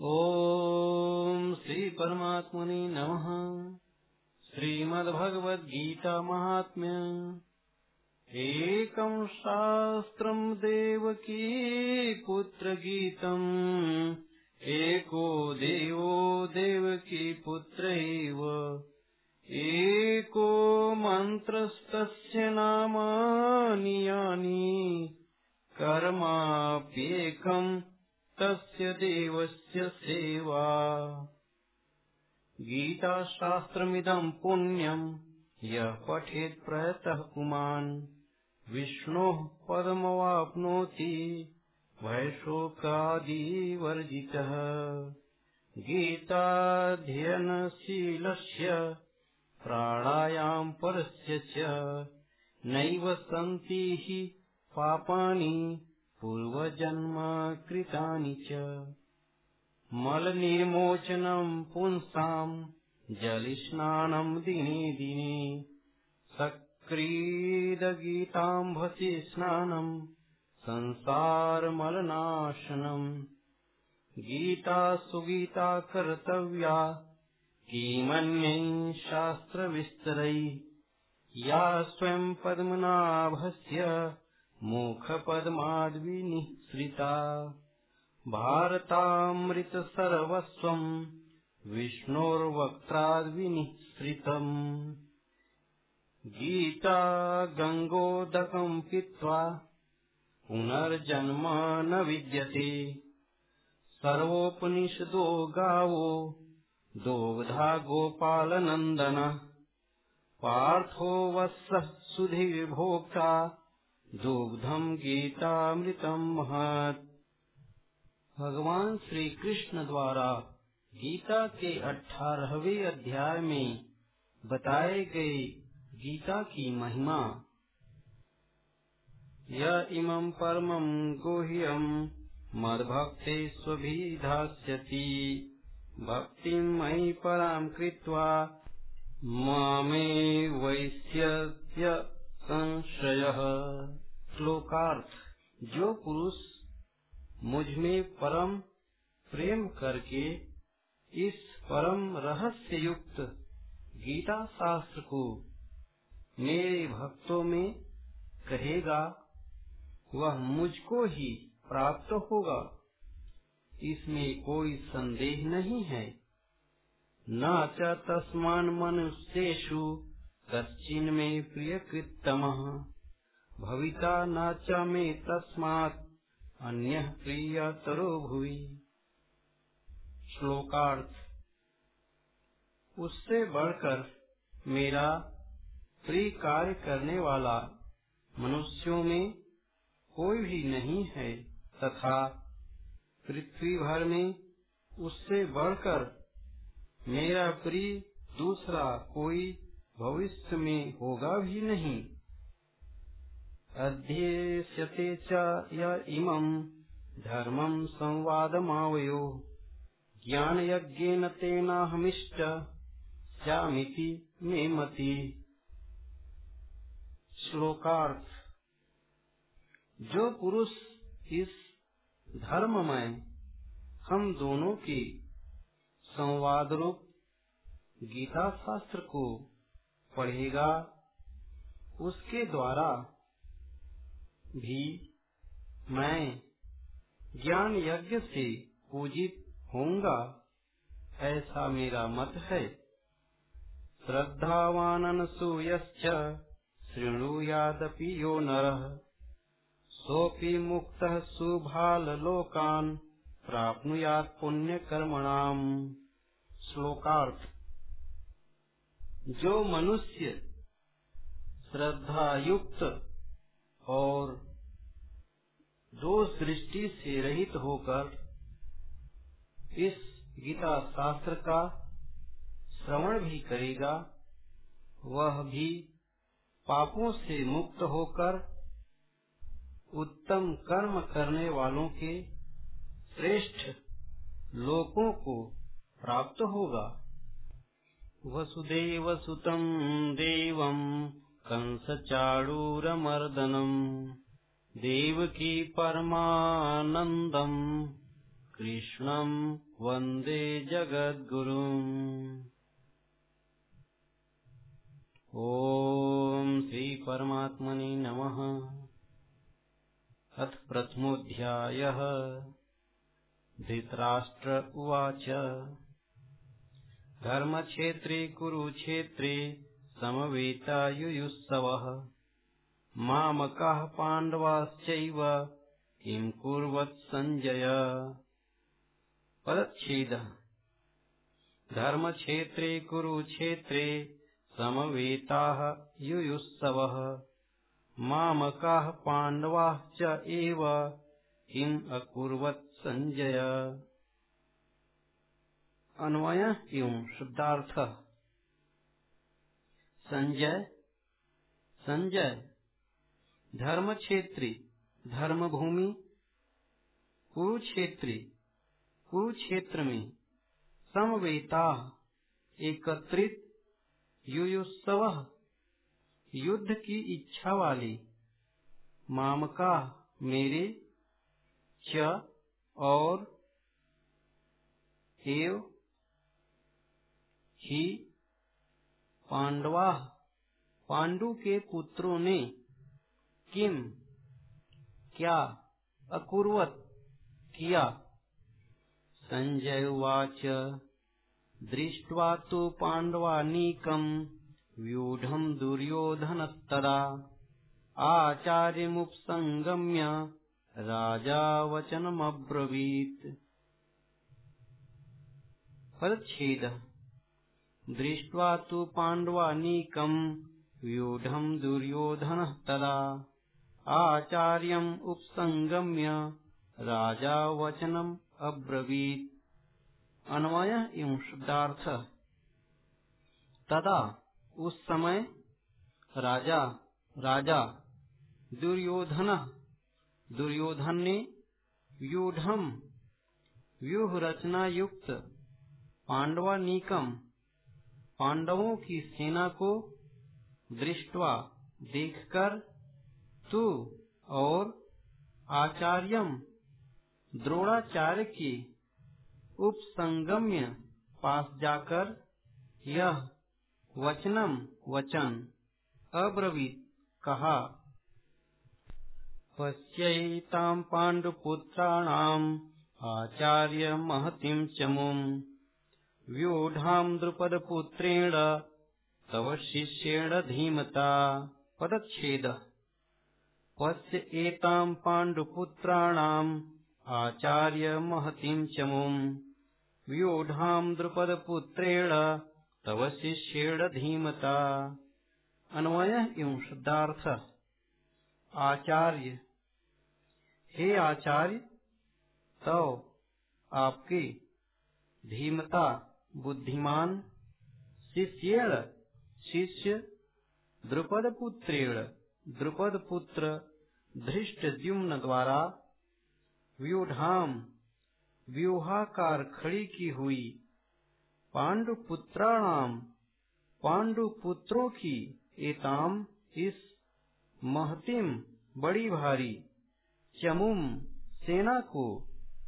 ॐ श्रीपरमात्मने नमः। श्रीमद्भगवद्गीतामाहात्म्य। एकं शास्त्रम् देवकी पुत्रगीतम् एको देवो देवकी पुत्र एव एको मन्त्रस्तस्य नामानि यानि कर्माप्येकम् तस्य देवस्य सेवा। गीताशास्त्रमिदम् पुण्यम् यः पठेत् प्रयतः पुमान् विष्णोः पदमवाप्नोति भयशोकादिवर्जितः गीताध्ययनशीलस्य प्राणायाम् परस्य च नैव सन्ति हि पापानि। पूर्वजन्म कृतानि च। मलनिर्मोचनम् पुंसाम् जलस्नानम् दिने दिने। सक्रीदगीताम्भसि स्नानम् संसारमलनाशनम् गीता सुगीता कर्तव्या किमन्यै शास्त्रविस्तरै। या स्वयम् पद्मनाभस्य मुखपद्माद्विनिःसृता। भारतामृतसर्वस्वम् विष्णोर्वक्त्राद्विनिःसृतम्। गीता गङ्गोदकम् पीत्वा पुनर्जन्म न विद्यते सर्वोपनिषदो गावो दोग्धा गोपालनन्दन। पार्थो वत्सः सुधीर्भोक्ता दुग्धम गीतामृतम महत्। भगवान श्री कृष्ण द्वारा गीता के अठारहवें अध्याय में बताए गए गीता की महिमा। य इमं परमं गुह्यं मद्भक्ते स्वभिधास्यति। भक्तिं मयि परां कृत्वा मामे वैश्यस्य संशयः। श्लोकार्थ। जो पुरुष मुझमें परम प्रेम करके इस परम रहस्य युक्त गीता शास्त्र को मेरे भक्तों में कहेगा, वह मुझको ही प्राप्त होगा। इसमें कोई संदेह नहीं है। न तस्मान मनुष्येषु कश्चिन में प्रिय कृतम भविता न च मे तस्मात्, अन्य प्रियतरो भुवि। श्लोकार्थ। उससे बढ़कर मेरा प्रिय कार्य करने वाला मनुष्यों में कोई भी नहीं है तथा पृथ्वी भर में उससे बढ़कर मेरा प्रिय दूसरा कोई भविष्य में होगा भी नहीं। अध्येष्यते च य इमम् धर्मम् संवादमावयो। ज्ञानयज्ञेन तेनाहमिष्ट स्यामिति मे मति। श्लोकार्थ। जो पुरुष इस धर्म में हम दोनों की संवाद रूप गीता शास्त्र को पढ़ेगा, उसके द्वारा भी मैं ज्ञान यज्ञ से पूजित होऊँगा, ऐसा मेरा मत है। श्रद्धावान सूयश्च शृणुयादपि यो नरः, सोऽपि मुक्तः सुभाललोकान् प्राप्नुयात् पुण्यकर्मणाम्। श्लोकार्थ। जो मनुष्य श्रद्धा युक्त और दोष दृष्टि से रहित होकर इस गीता शास्त्र का श्रवण भी करेगा, वह भी पापों से मुक्त होकर उत्तम कर्म करने वालों के श्रेष्ठ लोकों को प्राप्त होगा। वसुदेव सुतम देवम कंसचाणूरमर्दनम् देवकी परमानन्दम् कृष्णम् वंदे जगद्गुरुम् ॐ श्रीपरमात्मने नमः। अथ प्रथमोऽध्यायः धृतराष्ट्र उवाच। धर्मक्षेत्रे कुरुक्षेत्रे समवेतायुयुत्सवः मामकाः पाण्डवाश्चैव किम् कुर्वत् सञ्जय? पदच्छेदः। धर्मक्षेत्रे कुरुक्षेत्रे समवेताः युयुत्सवः मामकाः पाण्डवाः च एव किम् अकुर्वत् अन्वय एवं शुद्धार्थ। संजय संजय। धर्म क्षेत्री धर्म भूमि कुरुक्षेत्री कुरुक्षेत्र में समवेता, एकत्रित। युयुत्सव युद्ध की इच्छा वाली। मामका, मेरे। च, और। एव ही पांडवा पांडु के पुत्रों ने किम क्या अकुर्वत किया? संजय उवाच, दृष्ट्वा तु पाण्डवानीकम् व्यूढम् दुर्योधनस्तदा। आचार्यमुपसङ्गम्य राजा वचनमब्रवीत्। परिच्छेदः। दृष्ट्वा तु पाण्डवानीकम् व्यूढम् दुर्योधनः तदा। आचार्यम् उपसङ्गम्य राजा वचनम् अब्रवीत्। अन्वय एवं शुद्धार्थ। तदा उस समय राजा राजा, दुर्योधन दुर्योधन ने व्यूढ़ व्यूह रचना युक्त पांडवा निकम पांडवों की सेना को दृष्टवा देखकर तू और आचार्यम द्रोणाचार्य की उपसंगम्य पास जाकर यह वचनम वचन अब्रवीत कहा। पश्यताम पाण्डुपुत्राणाम् आचार्य महतीं चमुम् व्यूढाम् द्रुपदपुत्रेण तव शिष्येण धीमता। पदच्छेद। पश्य एताम् आचार्य महतीं चमुम् व्यूढाम् द्रुपदपुत्रेण तव शिष्येण धीमता। अन्वय एवं शुद्धार्थ। आचार्य। हे आचार्य तो आपके धीमता बुद्धिमान, शिष्येण, शिष्य द्रुपद पुत्रेण द्रुपद पुत्र धृष्ट द्युम्न द्वारा व्यूढ़ाम व्यूहाकार खड़ी की हुई पांडु पुत्राणाम पांडु पुत्रों की एताम इस महतिम बड़ी भारी चमुम सेना को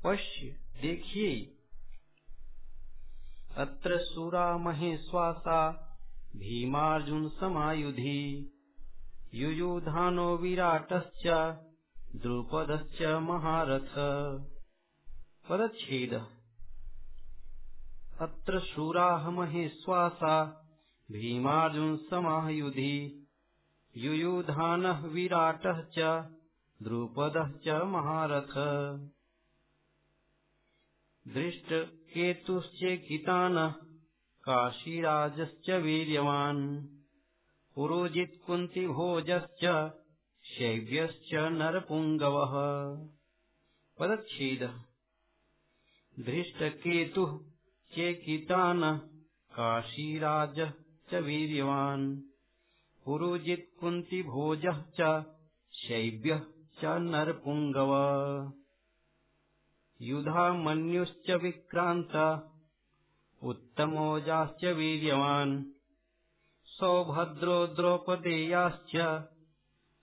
पश्य देखिए। अत्र सुरा महेश्वासा भीमार्जुन समायुधि। युयुधानो विराटश्च, द्रुपदश्च महारथ। पदच्छेद अत्र शूराः महेश्वासा भीमार्जुन समायुधि। युयुधानः विराटः च, द्रुपदः च महारथ। दृष्टकेतुश्चेकितानः काशीराजश्च वीर्यवान्। पुरोजित्कुन्तिभोजश्च शैव्यश्च नरपुङ्गवः। पदच्छेदः। धृष्टकेतुः चेकितानः काशीराजः च वीर्यवान्। पुरोजित्कुन्तिभोजः च शैव्यः च नरपुङ्गव। युधामन्युश्च विक्रान्त उत्तमोजाश्च वीर्यवान्। सौभद्रो द्रौपदेयाश्च,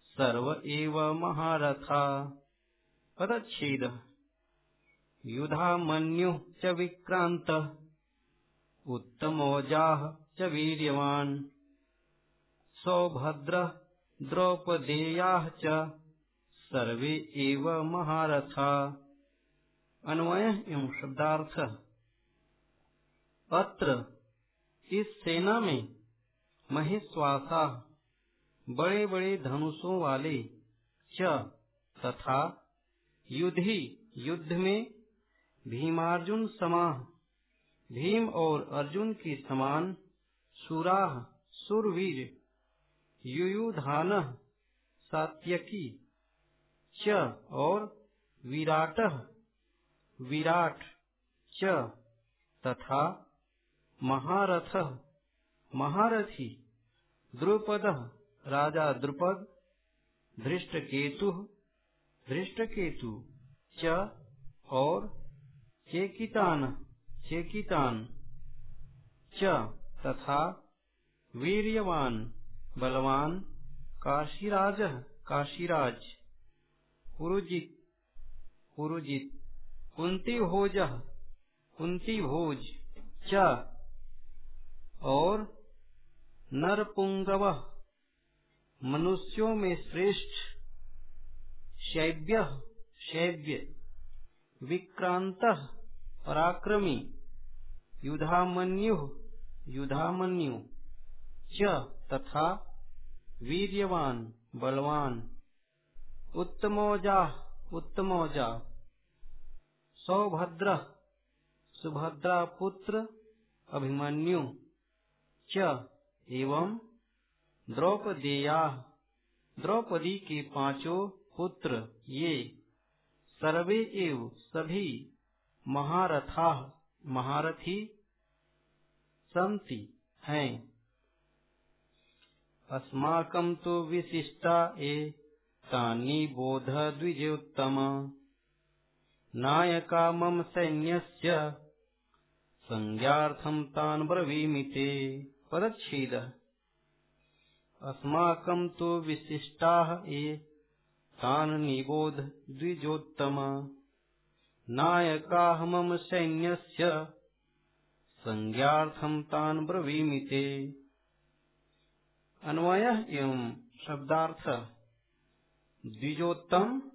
सर्व एव महारथा। पदच्छेदः। युधामन्युः च विक्रान्तः उत्तमोजाः च वीर्यवान्। सौभद्रः द्रौपदेयाः सर्वे एव महारथा। अन्वय एवं शब्दार्थ। अत्र इस सेना में महेश्वासा बड़े बड़े धनुषों वाले च तथा युद्धि, युद्ध में भीमार्जुन समाह, भीम और अर्जुन के समान सुराह, सुरवीर, युयुधान, सात्यकी, च और विराट। विराट च तथा महारथ महारथी द्रुपद राजा द्रुपद धृष्टकेतु धृष्टकेतु च और चेकितान चेकितान च तथा वीर्यवान बलवान काशीराज काशीराज पुरुजित पुरुजित कुंती भोज कुंती भोज च, और नरपुंगव, मनुष्यों में श्रेष्ठ शैव्य शैव्य, विक्रांत, पराक्रमी, युधामन्यु युधामन्यु च, तथा वीर्यवान, बलवान, उत्तमोजा उत्तमोजा। सौभद्र। सुभद्रा पुत्र अभिमन्यु च एवं द्रौपदेया। द्रौपदी के पाँचों पुत्र ये सर्वे एव सभी महारथा, महारथी संति हैं। अस्माकं तो विशिष्टा ए तानि बोध द्विजोत्तम नायका मम सैन्यस्य। संज्ञार्थं तान् ब्रवीमि ते। पदच्छेदः। अस्माकं तु ये। तान् निबोध द्विजोत्तम। नायकाः मम सैन्यस्य। संज्ञार्थं तान् ब्रवीमि ते। अन्वय एवं शब्दार्थ। द्विजोत्तम।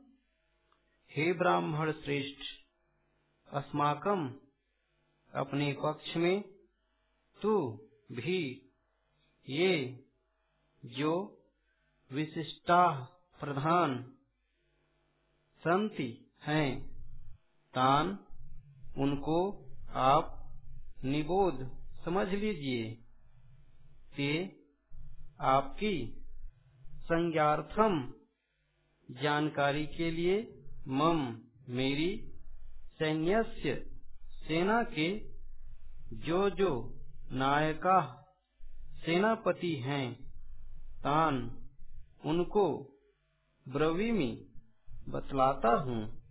हे ब्राह्मण श्रेष्ठ अस्माकम अपने पक्ष में तू भी ये जो विशिष्टा प्रधान संति हैं, तान उनको आप निबोध समझ लीजिए। ते आपकी संज्ञार्थम जानकारी के लिए मम मेरी सैन्यस्य सेना के जो जो नायका सेनापति हैं, तान उनको ब्रवीमी बतलाता हूँ।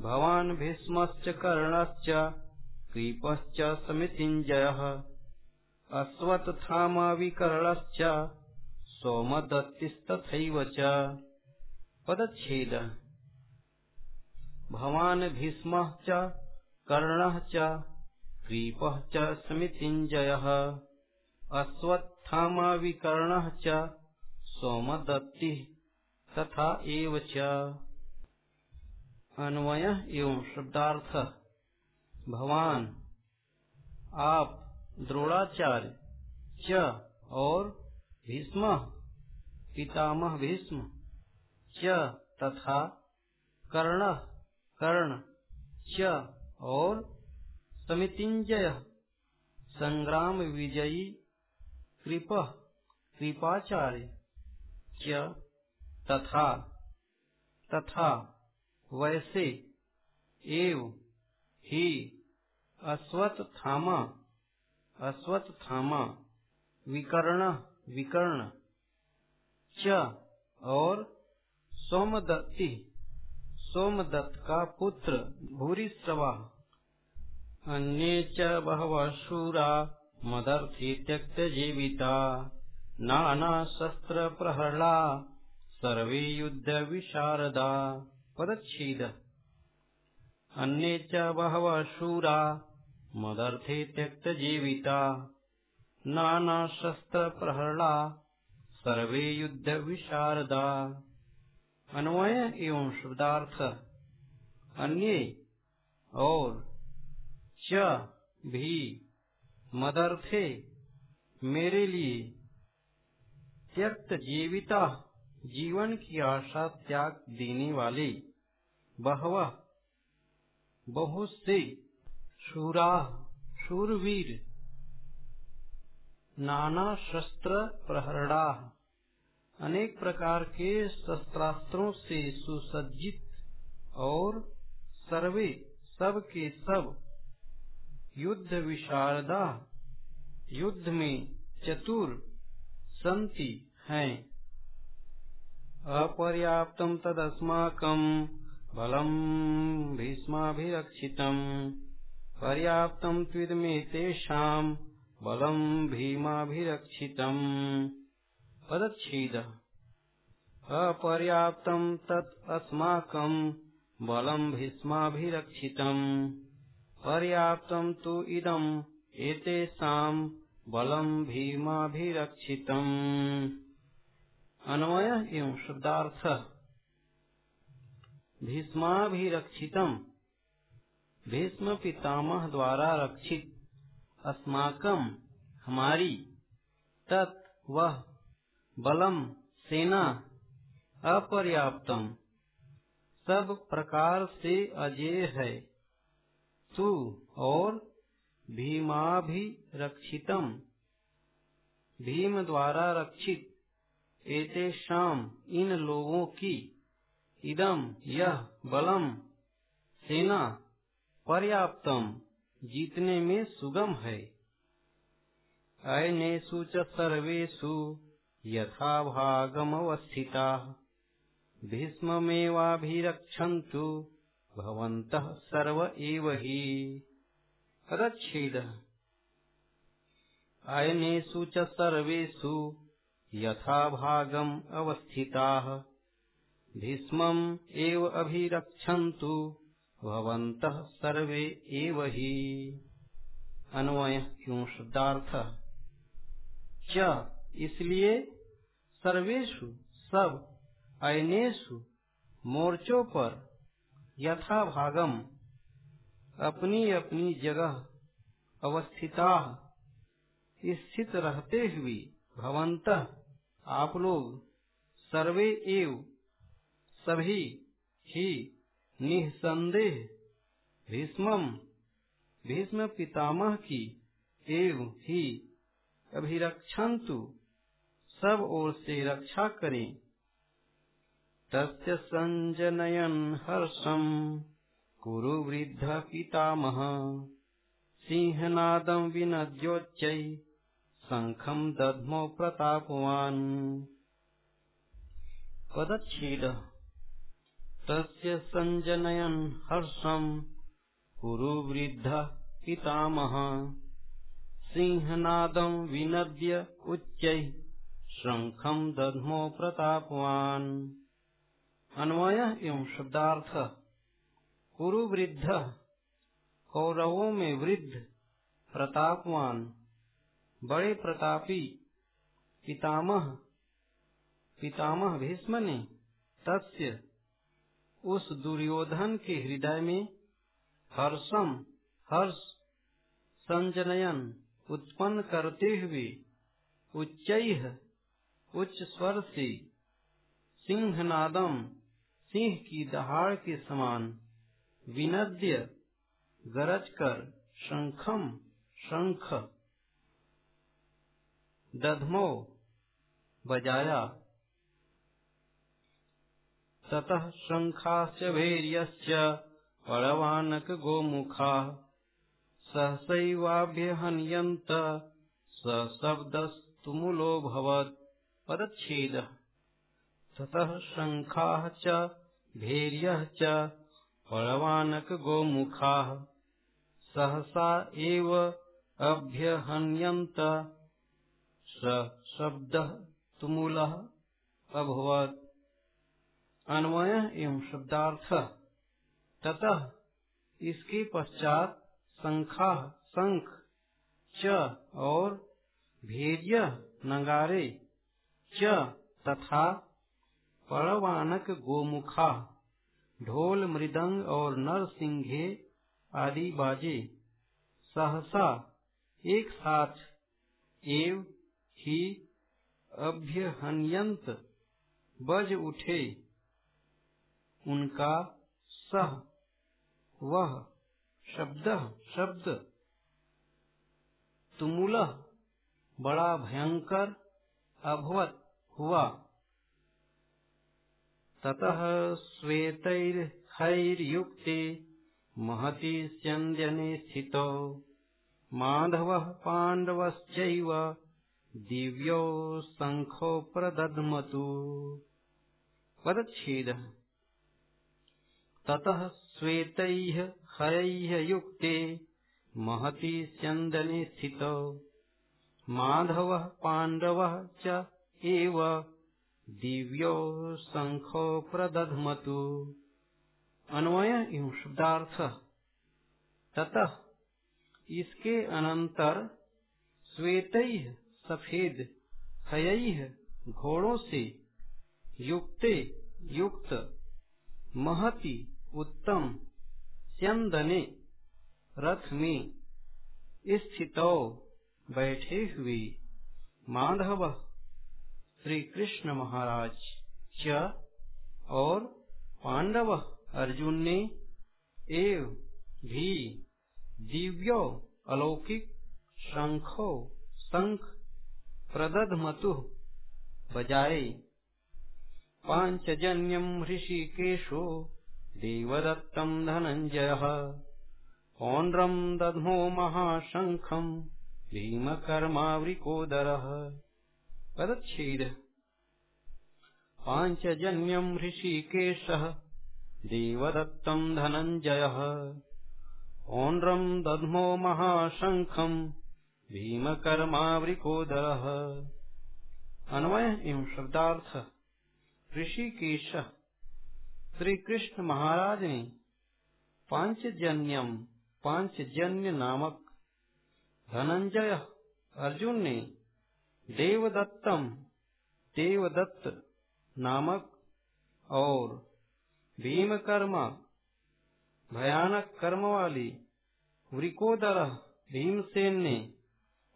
भवान भीष्मश्च कर्णश्च कृपश्च समितिञ्जयः अश्वत्थामाविकर्णश्च सोमदत्तिस्तथैव च। पदच्छेदः। भवान् भीष्मः च, कर्णः च क्रीपः च समितिञ्जयः। अश्वत्थामाविकर्णः च, सोमदत्तिः तथा एव अन्वय एवं शब्दार्थ। भगवान आप, द्रोणाचार्य, च, और भीष्म, पितामह भीष्म, च तथा कर्ण। कर्ण, च और समितिंजय। संग्राम विजयी कृप, कृपाचार्य, च तथा तथा, वैसे एव, ही अश्वत्थामा अश्वत्थामा विकर्ण विकर्ण, च और सोमदत्ती। सोमदत्त का पुत्र भूरिश्रवा अन्ये च बहवः शूरा मदर्थी त्यक्तजीविता नानाशस्त्रप्रहरला सर्वे युद्धविशारदा पदच्छेद। अन्ये च बहवः शूरा मदर्थे त्यक्तजीविता नानाशस्त्रप्रहरणा सर्वे युद्धविशारदा अन्वय एवं शब्दार्थ, अन्य और च भी मदर्थे मेरे लिए त्यक्त जीविता जीवन की आशा त्याग देने वाले। बहवा बहुत से शूरा, शूरवीर, नाना शस्त्र प्रहरणा। अनेक प्रकार के शस्त्रास्त्रों से सुसज्जित और सर्वे सब के सब युद्ध विशारदा, युद्ध में चतुर संति हैं। अपर्याप्तम तदस्माकम बलम भीष्माभिरक्षितम्। पर्याप्तम त्विदमेतेषाम् बलम भीमाभिरक्षितम्। पदच्छेद। अपर्याप्तम तत् अस्माकम बलम भीष्माभिरक्षितम्। पर्याप्तम तु इदम एतेषाम् बलम अन्वय एवं शब्दार्थ। भीष्माभिरक्षितम। भीष्म पितामह द्वारा रक्षित। अस्माकम हमारी, तत्, वह बलम, सेना, अपर्याप्तम। सब प्रकार से अजय है। तू और भी भीमाभिरक्षितम। भीम द्वारा रक्षित, एते शाम, इन लोगों की। इदम, यह बलम, सेना, पर्याप्तम, जीतने में सुगम है। अयनेषु च सर्वेषु। यथा भागमवस्थिता भीष्ममेवाभिरक्षन्तु, भवन्तः सर्व एव हि। रच्छेदः अयनेषु च सर्वेषु यथा भागम् अवस्थिताः सर्वे हि। अन्वय क्यों शब्दार्थ च इसलिए सर्वेशु सब अयनेशु मोर्चों पर यथा भागम अपनी अपनी जगह अवस्थिता स्थित रहते हुए भवंत आप लोग सर्वे एव सभी ही निसंदेह भीष्मम भीष्म पितामह की एव ही अभिरक्षंतु सब ओर से रक्षा करें। तस्य संजनयन हर्षम। कुरु वृद्ध पितामह। सिंहनादं विनद्योच्चै। शङ्खं दध्मो प्रतापवान्। पदच्छेद। तस्य सञ्जनयन् हर्षम्। कुरु वृद्धः पितामह। सिंहनादं विनद्य उच्चैः। शङ्खं दध्मो प्रतापवान्। अन्वय एवं शब्दार्थ। कुरु वृद्ध, कौरवों में वृद्ध, प्रतापवान। बड़े प्रतापी, पितामह पितामह भीष्म ने तस्य, उस दुर्योधन के हृदय में हर्षम, हर्ष, संजनयन उत्पन्न करते हुए उच्च उच्च स्वर से, सिंहनादम, सिंह की दहाड़ के समान, विनद्य, गरज कर, शंखम, शंख। दधमो, बजाया। ततः शङ्खाश्च भैर्यश्च पळवानक गोमुखा। सहसैवाभ्यहन्यन्त स शब्दस्तुमुलोऽभवत् पदच्छेदः ततः शङ्खाः च भैर्यः च पळवानकगोमुखाः सहसा एव अभ्यहन्यन्त। स शब्दः तुमुलः अभवत्। अन्वय एवं शब्दार्थ। ततः इसके पश्चात शंखा, शंख च और भेज्य नगारे। तथा परवानक गोमुखा, ढोल मृदंग और नरसिंघे आदि बाजे। सहसा एक साथ एव ही अभ्यहन्यंत बज उठे। उनका सह वह शब्द शब्द तुमुल बड़ा भयंकर अभवत। हुआ। ततः श्वेतैर्हैर्युक्ते महति स्यन्दने स्थितौ। माधवः पाण्डवश्चैव दिव्यो शङ्खो प्रदध्मतु। पदच्छेदः। ततः श्वेतैः हरैः युक्ते महति स्यन्दने स्थितौ। माधवः पाण्डवः च एव दिव्यो शंखो प्रदधमतु। अन्वय एवं शब्दार्थ। ततः इसके अनंतर श्वेत सफ़ेद, हय घोड़ों से युक्ते युक्त, महति उत्तम स्यंदने रथ में स्थित बैठे हुए माधव श्री कृष्ण महाराज च और पांडव अर्जुन ने एव भी दिव्यो अलौकिक शंखो शंख प्रदध मतु बजाए पांचजन्यम ऋषिकेशो देवदत्तम धनंजय पौंड्रम दध्मो महाशंखम भीमकर्मावृकोदरः पदच्छेद पाञ्चजन्यम् ऋषिकेशः देवदत्तम् धनञ्जयः। औण्ड्रम् दध्मो महाशङ्खम् भीमकर्मावृकोदरः अन्वय एवं शब्दार्थ, ऋषिकेश। श्री कृष्ण महाराज ने पांचजन्यम पांचजन्य नामक धनंजय अर्जुन ने देवदत्तम, देवदत्त नामक और भीम कर्मा भयानक कर्म वाली वृकोदर भीमसेन ने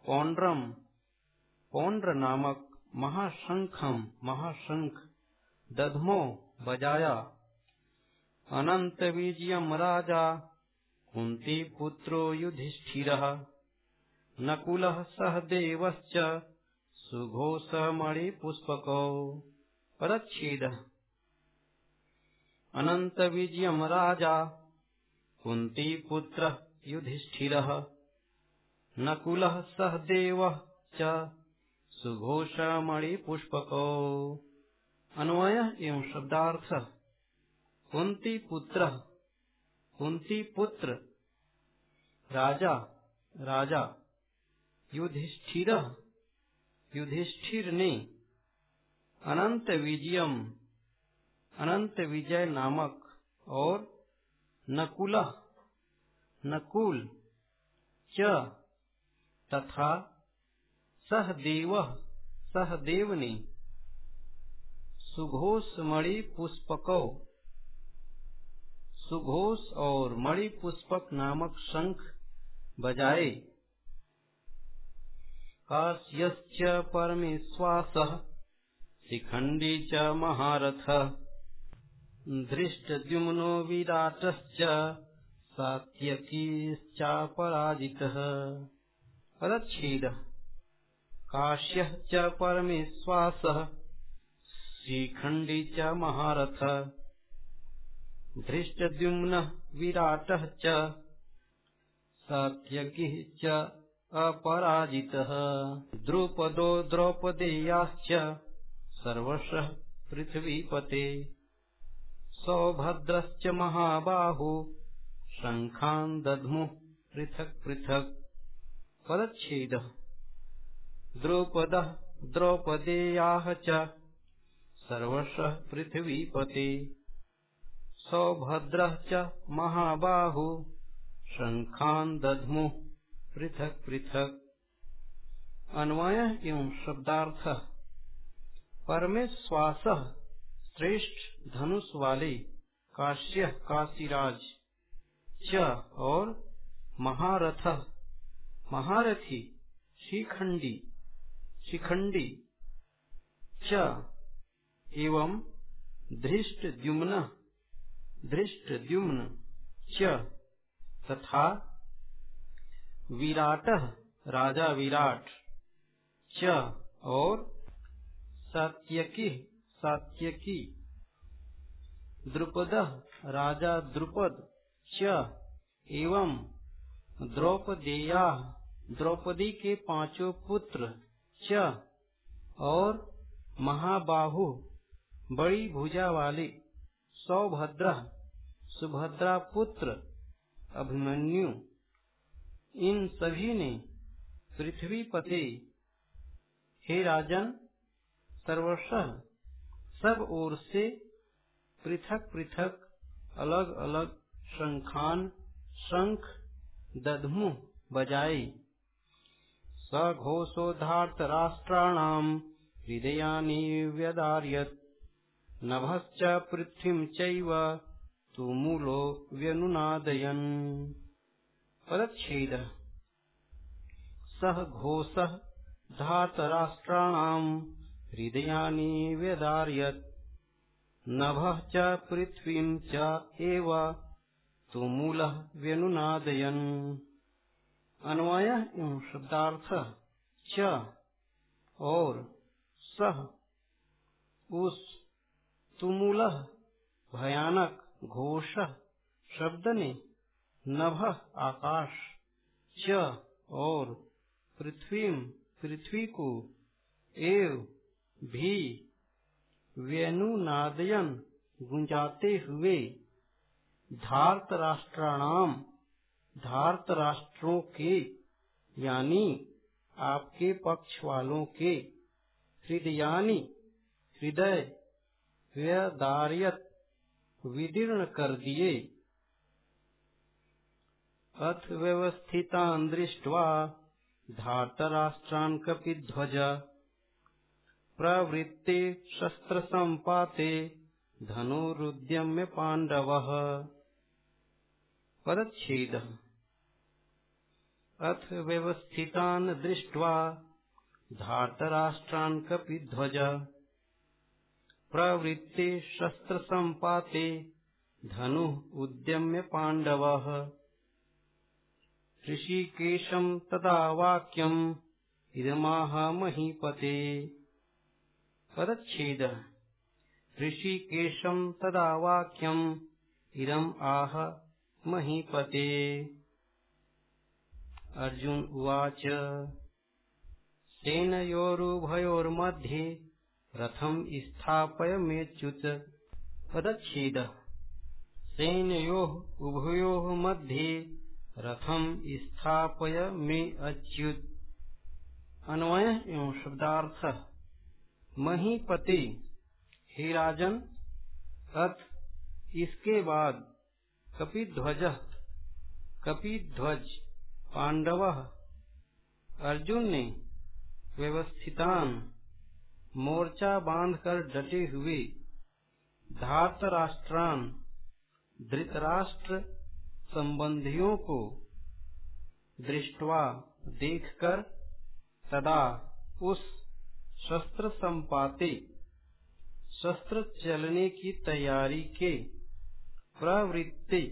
पौंड्रम, पौंड्र नामक महाशंखम, महाशंख दधमो बजाया। अनंत बीजियम राजा, कुंती पुत्रो युधिष्ठिर, नकुल सह देवश्च सुघोषमणिपुष्पकौ परच्छेदः। अनन्तविजयम् राजा कुन्तीपुत्रः युधिष्ठिरः। नकुलः सह देवः च सुघोषमणिपुष्पकौ अन्वय एवं शब्दार्थ कुंती पुत्र कुंती पुत्र, राजा राजा, युधिष्ठिर। युधिष्ठिर ने अनंत विजयम, अनंत विजय नामक और नकुल नकुल च तथा सहदेव सहदेव ने सुघोष मणि पुष्पको सुघोष और मणि पुष्पक नामक शंख बजाए। काश्यश्च परमेश्वासः, शिखण्डी च महारथः। धृष्टद्युम्नो विराटश्च, सात्यकीश्चापराजितः। पदच्छेदः। काश्यः च परमेश्वासः श्रीखण्डी च महारथः। धृष्टद्युम्नः विराटः च सात्यकिः अपराजितः। द्रुपदो द्रौपदेयाश्च सर्वशः पृथ्वीपते। सौभद्रश्च महाबाहु, शङ्खान् दध्मुः पृथक् पृथक्। पदच्छेदः। द्रुपदः द्रौपदेयाः च सर्वशः पृथ्वीपते। सौभद्रः च महाबाहु शंखान दधमु पृथक पृथक। अन्वय एवं शब्दार्थ। परमेश्वास श्रेष्ठ धनुष वाले काश्य काशीराज, च और महारथ। महारथी, शिखंडी शिखंडी, च। एवं धृष्ट द्युम्न धृष्ट द्युम्न च। तथा विराट, राजा विराट, च और सात्यकी सात्यकी। द्रुपद, राजा द्रुपद, च एवं द्रौपदेया, द्रौपदी के पाँचों पुत्र, च और महाबाहु, बड़ी भुजा वाले, सौभद्र, सुभद्रा पुत्र, अभिमन्यु। इन सभी ने पृथ्वी पते, हे राजन, सर्वश, सब ओर से पृथक पृथक, अलग अलग शंखान, शंख, दधमु बजाई सघोषोधार्त राष्ट्राणाम हृदयानि व्यदार्यत, नभश्च पृथ्वीं चैव तुमूलो व्यनुनादयन्। पदच्छेदः सः घोषः धातराष्ट्राणाम् हृदयानि व्यदार्यत्। नभः च पृथ्वीं च एव तुमूलः व्यनुनादयन्। अन्वय एवं शब्दार्थ च। और सह उस तुमूल भयानक घोष शब्द ने नभ आकाश च और पृथ्वी पृथ्वी को एव भी वेणुनादयन गुंजाते हुए धार्त राष्ट्राणाम धार्त राष्ट्रों के, यानी आपके पक्ष वालों के, हृदयानी हृदय व्यदार्यत विदीर्ण कर दिए। अथ व्यवस्थितान् दृष्ट्वा धार्तराष्ट्रान् कपिध्वज प्रवृत्ते शस्त्रसम्पाते धनुरुद्यम्य पाण्डवः पदच्छेदः। अथ व्यवस्थितान् दृष्ट्वा धार्तराष्ट्रान् कपिध्वज प्रवृत्ते शस्त्र संपाते धनु उद्यम्य पाण्डवः ऋषिकेशं तदा वाक्यम् इदमाह महीपते पदच्छेदः। ऋषिकेशं तदा वाक्यम् इदम् आह महीपते अर्जुन उवाच, सेनयोरुभयोर्मध्ये रथम स्थापय मेच्युत। पदछेद सेनयो उभयो मध्ये रथम स्थापय मे अच्युत। अन्वय एवं शब्दार्थ। महीपति। हे राजन, अथ इसके बाद कपिध्वज। कपिध्वज, पांडव। अर्जुन ने व्यवस्थितान मोर्चा बांधकर डटे हुए धातराष्ट्रान, धृतराष्ट्र संबंधियों को दृष्टवा देखकर तदा उस शस्त्र संपाते, शस्त्र चलने की तैयारी के प्रवृत्ति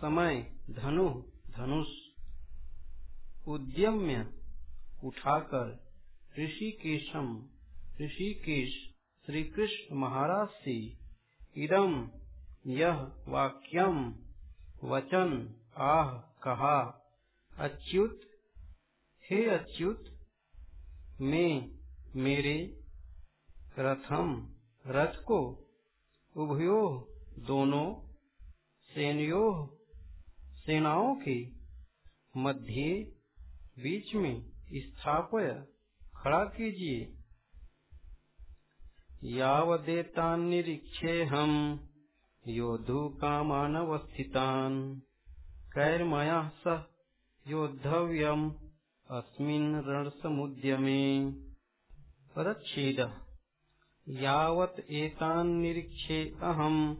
समय धनु, धनुष उद्यम्य उठाकर ऋषिकेशम, ऋषिकेश श्री कृष्ण महाराज से इदम यह वाक्यम वचन आह कहा। अच्युत, हे अच्युत, मैं मेरे रथम रथ को उभयो दोनों सेनयो सेनाओं के मध्य बीच में स्थापय, खड़ा कीजिए। यावदेतान्निरीक्षेऽहम् योद्धुकामानवस्थितान् कैर्मया सह योद्धव्यम् अस्मिन् रणसमुद्यमे। पदच्छेदः यावत् एतान् निरीक्षे अहम्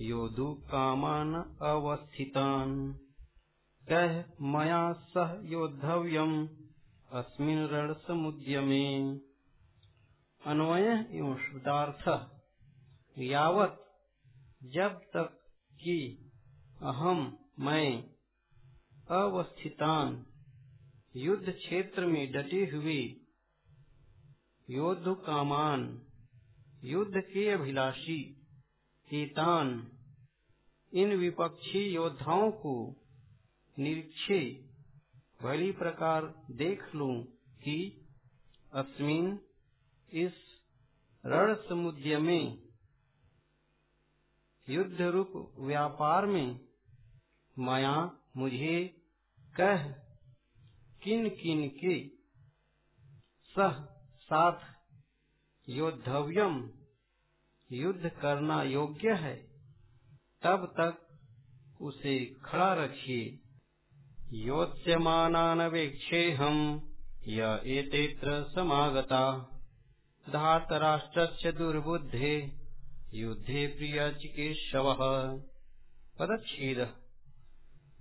योद्धुकामान् अवस्थितान्। कः मया सह योद्धव्यम् अस्मिन् रणसमुद्यमे। अन्वय एवं शुद्धार्थ यावत जब तक कि अहम, मैं, अवस्थितान, युद्ध क्षेत्र में डटे हुए योद्ध कामान युद्ध के अभिलाषी, एतान, इन विपक्षी योद्धाओं को निरीक्षे, भली प्रकार देख लूँ कि अस्मिन इस रण समुद्र में युद्ध रूप व्यापार में माया मुझे कह, किन किन के सह साथ योद्धव्यम, युद्ध करना योग्य है, तब तक उसे खड़ा रखिए। योत्स्यमानानवेक्षेऽहम् य एतेऽत्र समागता। धातराष्ट्रस्य दुर्बुद्धे युद्धे प्रियचिकीर्षवः पदच्छेदः।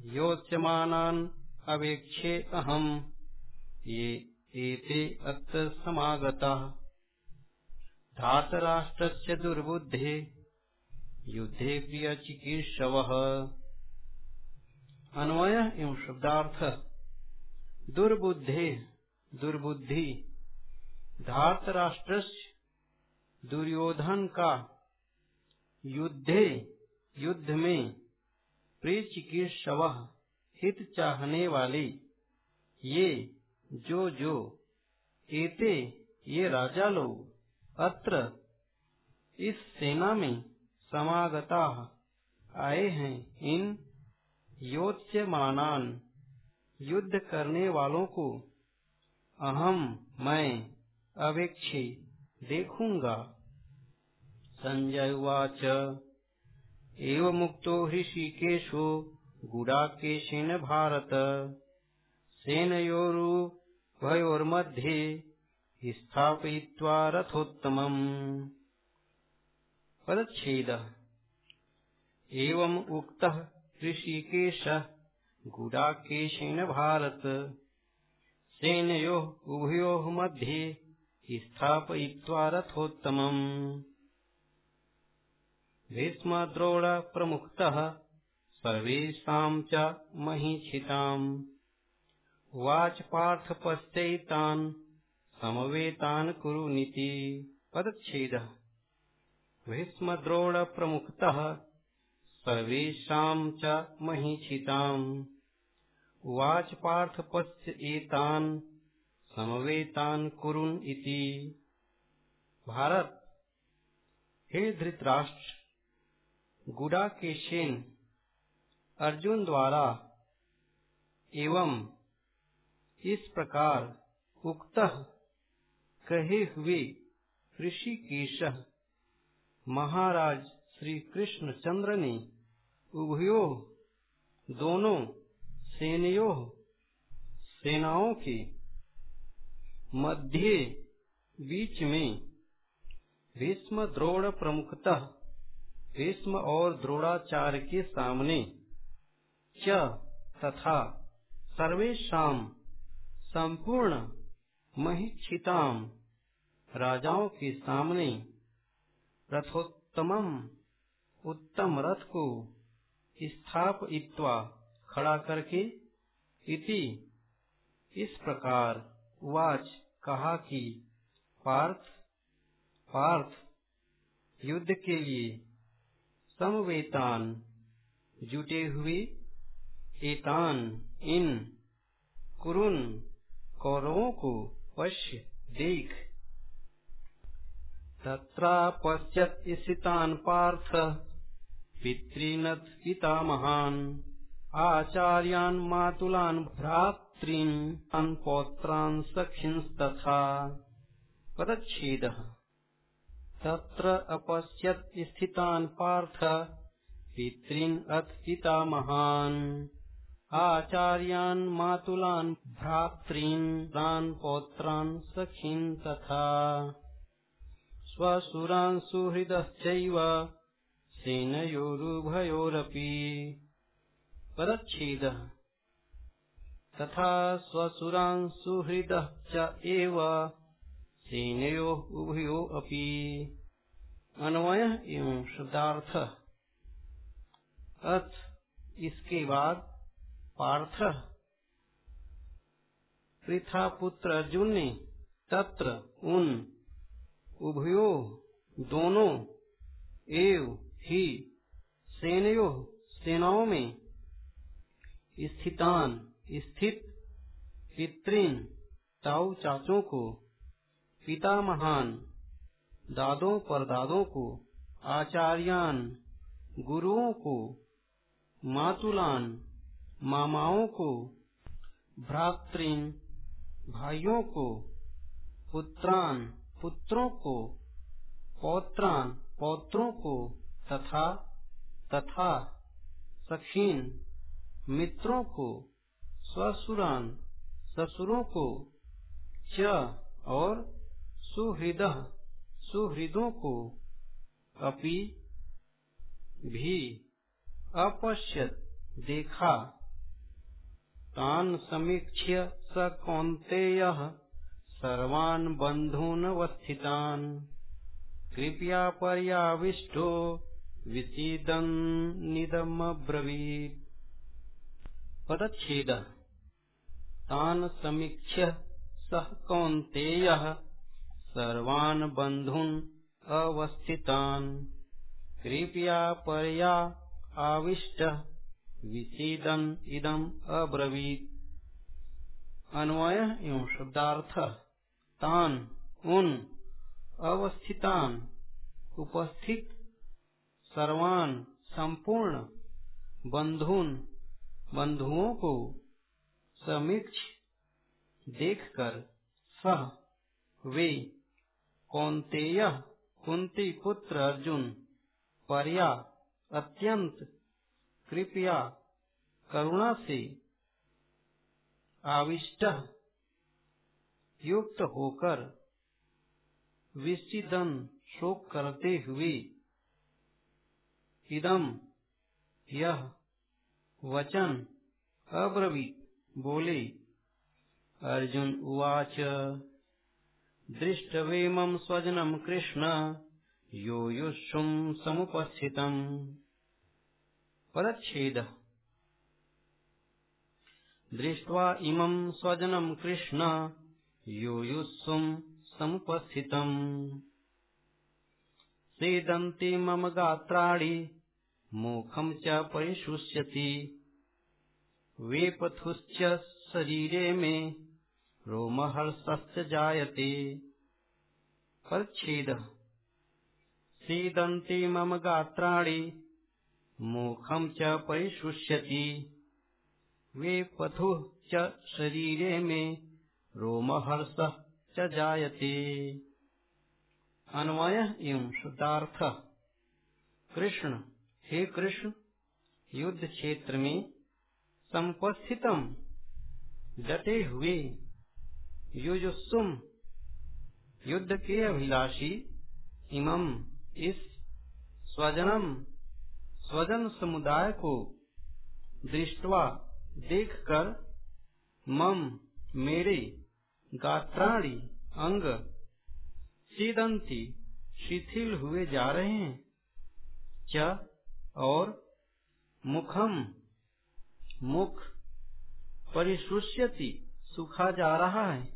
योत्स्यमानान् अवेक्षे अहम्। ये एते अत्र समागताः। धातराष्ट्रस्य दुर्बुद्धे। युद्धे प्रियचिकीर्षवः अन्वय एवं शब्दार्थ। दुर्बुद्धे। दुर्बुद्धि। धातराष्ट्र दुर्योधन का युद्धे, युद्ध में प्रिय शव हित चाहने वाले, ये जो जो एते ये राजा लोग अत्र इस सेना में समागता आए हैं। इन योत्स्यमानान युद्ध करने वालों को अहम मैं अवेक्षे देखूँगा। संजय उवाच। एव मुक्तो ऋषिकेशो गुडाकेशेन भारत। सेनयोरुभयोर्मध्ये स्थापयित्वा रथोत्तमम्। पदच्छेदः। एवम् उक्तः ऋषिकेशः गुडाकेशेन भारत। सेनयोः उभयोः मध्ये स्थापयित्वा रथोत्तमम्। भीष्मद्रोणप्रमुक्तः सर्वेषाम् च महीक्षिताम्। उवाच पार्थ पश्चैतान् समवेतान् कुरुनिति पदच्छेदः भीष्मद्रोणप्रमुक्तः सर्वेषाम् च महीक्षिताम्। उवाच पार्थ पश्य एतान् समवेतान् कुरुन् इति भारत। हे धृतराष्ट्र। गुड़ा के सेन अर्जुन द्वारा एवं इस प्रकार उक्त कहे हुए ऋषिकेश महाराज श्री कृष्ण चंद्र ने उभयो दोनों सेनयो, सेनाओं के मध्य बीच में भीष्म द्रोण प्रमुखतः भीष्म और द्रोणाचार्य के सामने च तथा सर्वेशम संपूर्ण महिक्षिताम राजाओं के सामने रथोत्तम उत्तम रथ को स्थापित्वा खड़ा करके इति इस प्रकार वाच कहा कि पार्थ पार्थ युद्ध के लिए समवेतान, जुटे हुए, एतान, इन, कुरुन, कौरवों को पश्य देख। तत्रापश्यत् स्थितान् पार्थ पितॄनथ पितामहान् आचार्यान् मातुलान् भ्रातॄन् पौत्रान् सखींस्तथा। पदच्छेदः। तत्र अपश्यत् स्थितान् पार्थ पितॄन् अथ पितामहान्। आचार्यान् मातुलान् भ्रातॄन् तान् पौत्रान् सखीन् तथा। स्वसुरान् सुहृदश्चैव, सेनयोरुभयोरपि। पदच्छेदः तथा स्वसुरान् सुहृदः च सेनयोः उभयो अपि अन्वय एवं शब्दार्थ। अर्थ इसके बाद पार्थ। पृथा पुत्र अर्जुन ने तत्र उन उभयो दोनों एव ही सेनयो सेनाओं में स्थितान स्थित पितृन ताऊ चाचों को पिता महान दादों परदादों को, आचार्यान, गुरुओं को, मातुलान, मामाओं को, भ्रातृन, भाइयों को, पुत्रान, पुत्रों को, पौत्रान, पौत्रों को, तथा तथा, सखीन, मित्रों को, ससुरान, ससुरों को, च और सुहृद, सुहृदों को अपि भी अपश्यत देखा। तान समीक्ष्य स कौन्तेय, सर्वान् बन्धूनवस्थितान् कृपया पर्याविष्टो विसीदन्निदमब्रवीत् पदच्छेदः। तान् समीक्ष्य सः कौन्तेयः सर्वान् बन्धून् अवस्थितान्। कृपया पर्या आविष्ट विषेदन इदम अब्रवीत। अन्वय एवं शब्दार्थ। तान, उन, अवस्थितान। उपस्थित, सर्वान संपूर्ण बंधुन बंधुओं को समीक्ष देखकर सह वे कौंतेय कुंती पुत्र अर्जुन, पर्या अत्यंत कृपया करुणा से आविष्ट युक्त होकर विश्चिदन शोक करते हुए इदम यह वचन अब्रवीत बोले, अर्जुन उवाच। दृष्टवेमं स्वजनं कृष्ण यो युष्म समुपस्थितम्। पदच्छेदः। दृष्ट्वा इमं स्वजनं कृष्ण यो युष्म समुपस्थितम्। सेदन्ति मम गात्राणि, मुखं च परिशुष्यति। वेपथुश्च शरीरे मे रोमहर्षश्च जायते। परिच्छेदः। सीदन्ति मम गात्राणि, मुखं च परिशुष्यति। वे पथुः च शरीरे मे रोमहर्षः च जायते। अन्वय एवं शुद्धार्थ कृष्ण, हे कृष्ण युद्ध क्षेत्र में संपस्थितम, डटे हुए युजुस्सुम युद्ध के अभिलाषी इमम इस स्वजनम, स्वजन समुदाय को दृष्टवा देखकर मम, मेरे, गात्राणी, अंग, सीदंती, शिथिल हुए जा रहे हैं। च, और मुखम, मुख, परिशुष्यति, सुखा जा रहा है।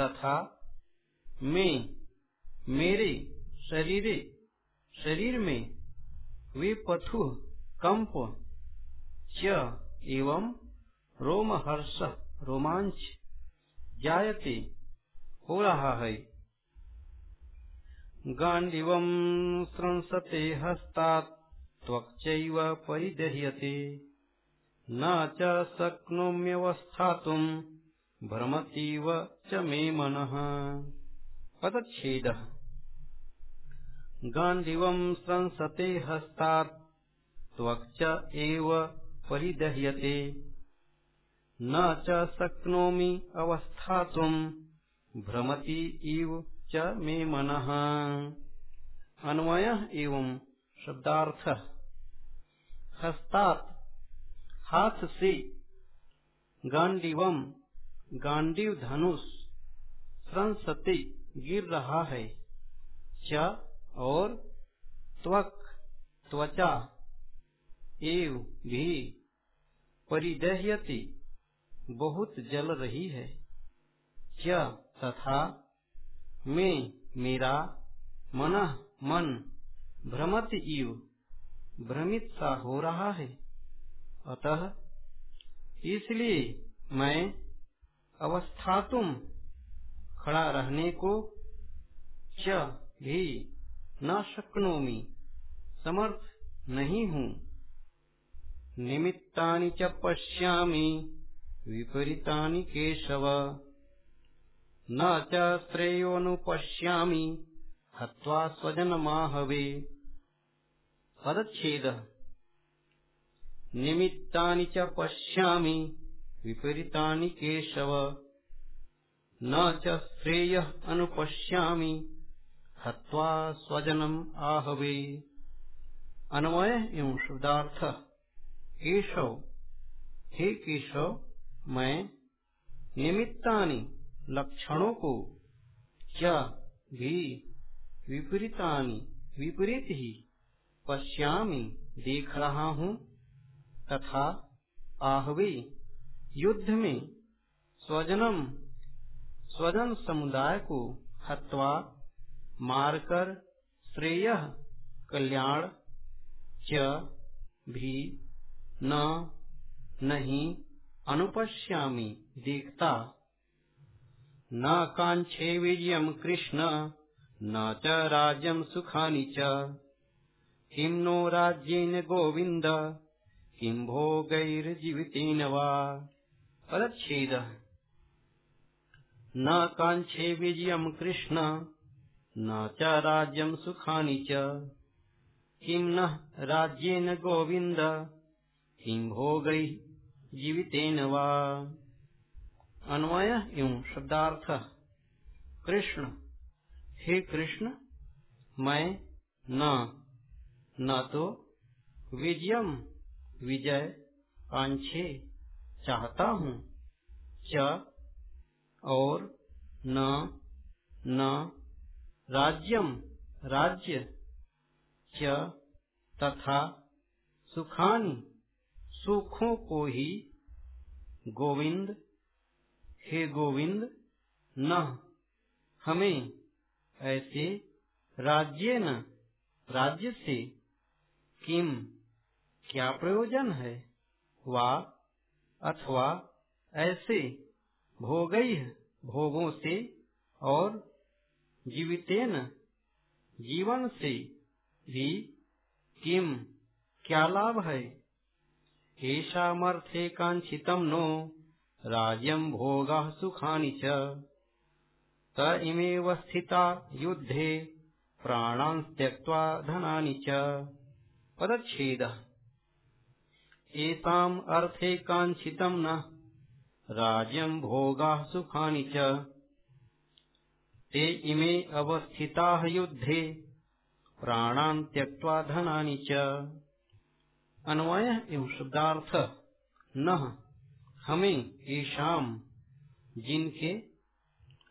तथा मैं, मेरे शरीरे, शरीर में वे पथु, कंप, च एवं रोमहर्ष, रोमांच जायते हो रहा है। गांडिवम संसते हस्तात् परिदह्यते। न च शक्नोम्यवस्थातुम् भ्रमतीव च मे मनः पदच्छेदः। गाण्डिवम् संसते हस्तात् एव परिदह्यते। न च शक्नोमि अवस्थातुम् इव च मे मनः। अन्वय एवं शब्दार्थ। हस्तात हाथ से गांडीवम गांडीव धनुष संसति गिर रहा है। च और त्वक, त्वचा, एव भी परिदह्यति, बहुत जल रही है। च तथा मैं मेरा मन मन भ्रमत इव, भ्रमित सा हो रहा है। अतः इसलिए मैं अवस्था तुम खड़ा रहने को च भी न शक्नोमी। समर्थ नहीं हूँ। निमित्तानि च पश्यामि। विपरीतानि केशव। न च श्रेयोनुपश्यामि हत्वा स्वजनमाहवे। पदच्छेदः। निमित्तानि च पश्यामि। विपरीतानि केशव। न च श्रेयः अनुपश्यामि। हत्वा स्वजनम आहवे। अन्वय एवं शुद्धार्थ केशव हे केशव, मैं निमित्तानि लक्षणों को क्या भी विपरीतानि विपरीत ही पश्यामी, देख रहा हूँ तथा आहवे। युद्ध में स्वजनम, स्वजन समुदाय को हत्वा मारकर श्रेय कल्याण च भी न, नहीं अनुपश्यामी देखता न कांक्षे विजयम कृष्ण, न च राज्यम सुखानि च। किम नो राज्येन गोविंद किम भोगैर्जीवितेन वा। पदच्छेदः न कांक्षे विजयम कृष्ण, न च राज्यम सुखानि च। किम न राज्येन गोविंद किम भोगै जीवितेन वा। अन्वय एवं शब्दार्थ। कृष्ण, हे कृष्ण, मैं न न तो विजयम विजय कांक्षे। चाहता हूँ। च और न न, राज्यम, राज्य। च तथा सुखानि, सुखों को ही गोविंद, हे गोविंद, न, हमें ऐसे राज्य न, राज्य से किम, क्या प्रयोजन है? वा अथवा ऐसे भोगई भोगों से और जीवितेन जीवन से भी किम? क्या लाभ है? येषामर्थे कांक्षितम नो राज्यम भोग सुखानि च। त इमेव स्थिता युद्धे प्राणान् त्यक्त्वा धनानि च। एताम् अर्थे काङ्क्षितम् न। राज्यम् भोगाः सुखानि च। इमे अवस्थिताः युद्धे, प्राणान् त्यक्त्वा धनानि च। अन्वय एवं शब्दार्थ न। हमें ईशाम जिनके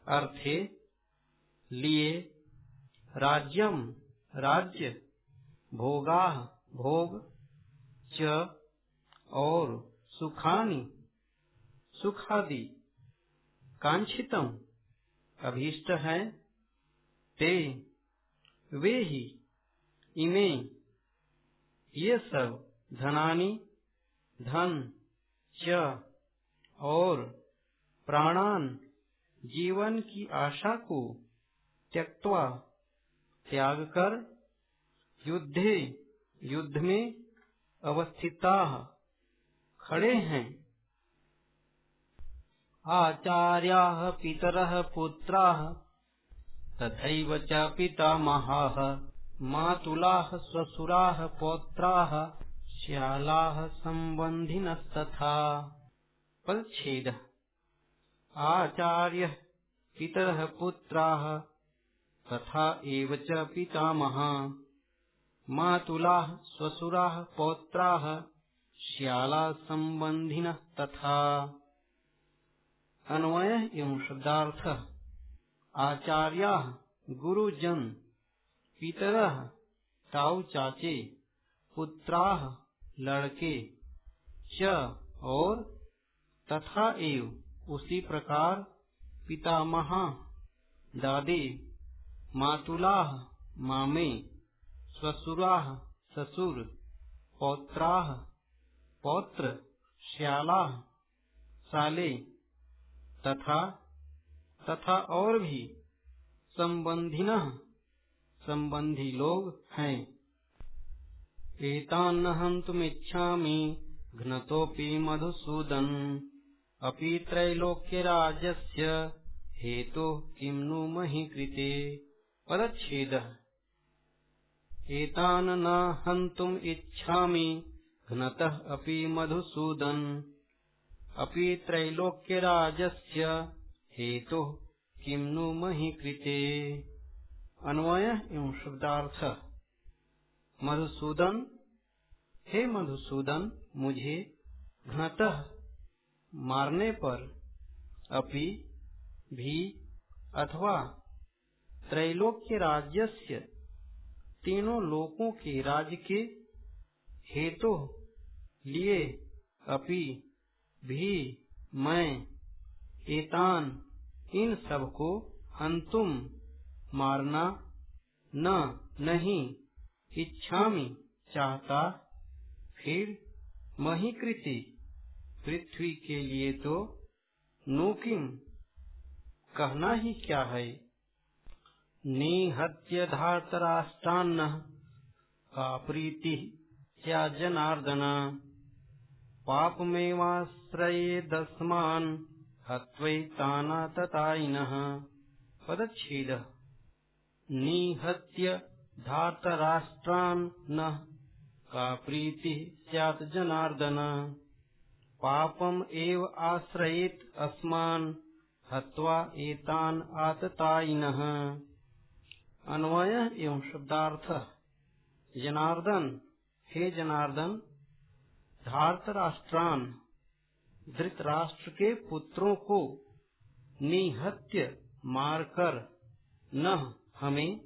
अर्थे लिए राज्यम राज्य, भोगा भोग च और सुखानि, सुखादि, कांक्षितम, अभीष्ट है। ते, वे ही, इमे, ये सब धनानि, धन, च, और प्राणान, जीवन की आशा को त्यक्वा त्याग कर, युद्धे, युद्ध में अवस्थिता। खड़े हैं। आचार्या पितर पुत्रा, तथैव च पितामहाः, मातुलाः स्वसुराः पौत्राः, श्यालाः सम्बन्धिनस्तथा पदच्छेदः आचार्यः पितरः पुत्राः, तथा एव च पितामहः, मातुलाः श्वशुराः पौत्राः श्यालासम्बन्धिनः तथा। अन्वयः एवं शब्दार्थः। आचार्याः गुरुजन, पितरः, ताऊ चाचे, पुत्राः, लड़के, च और तथा एव। उसी प्रकार पितामह, दादे मातुलाह मामे ससुराह ससुर पौत्राह पौत्र श्यालाह साले, तथा तथा और भी संबंधी संबंधी लोग हैं। एतान्न हन्तुमिच्छामि घ्नतोऽपि मधुसूदन। अपि त्रैलोक्यराजस्य हेतुः किं नु महि कृते? पदच्छेदः। एतान् न हन्तुम् इच्छामि घ्नतः अपि मधुसूदन। अपि त्रैलोक्यराजस्य हेतुः किं नु महि कृते। अन्वय एवं शब्दार्थ। मधुसूदन। हे मधुसूदन, मुझे घनतः मारने पर अपि भी अथवा त्रैलोक्य राज्यस्य तीनों लोकों के राज्य के हेतु लिए अपि भी मैं, एतान, इन सबको अंतुम मारना न, नहीं, इच्छामी चाहता, फिर महीकृति पृथ्वी के लिए तो नोकिम, कहना ही क्या है? निहत्य धातराष्ट्रान्न का प्रीति क्या जनार्दन पापमेवाश्रये दस्मान हत्वैताना तताइनः पदच्छेदः। निहत्य धातराष्ट्रान् न। का प्रीति स्यात् जनार्दन। पापम एव आश्रयेत अस्मान् हत्वा एतान् आततायिनः अन्वय एवं शब्दार्थ। जनार्दन। हे जनार्दन धार्तराष्ट्रान धृतराष्ट्र के पुत्रों को निहत्य मारकर न हमें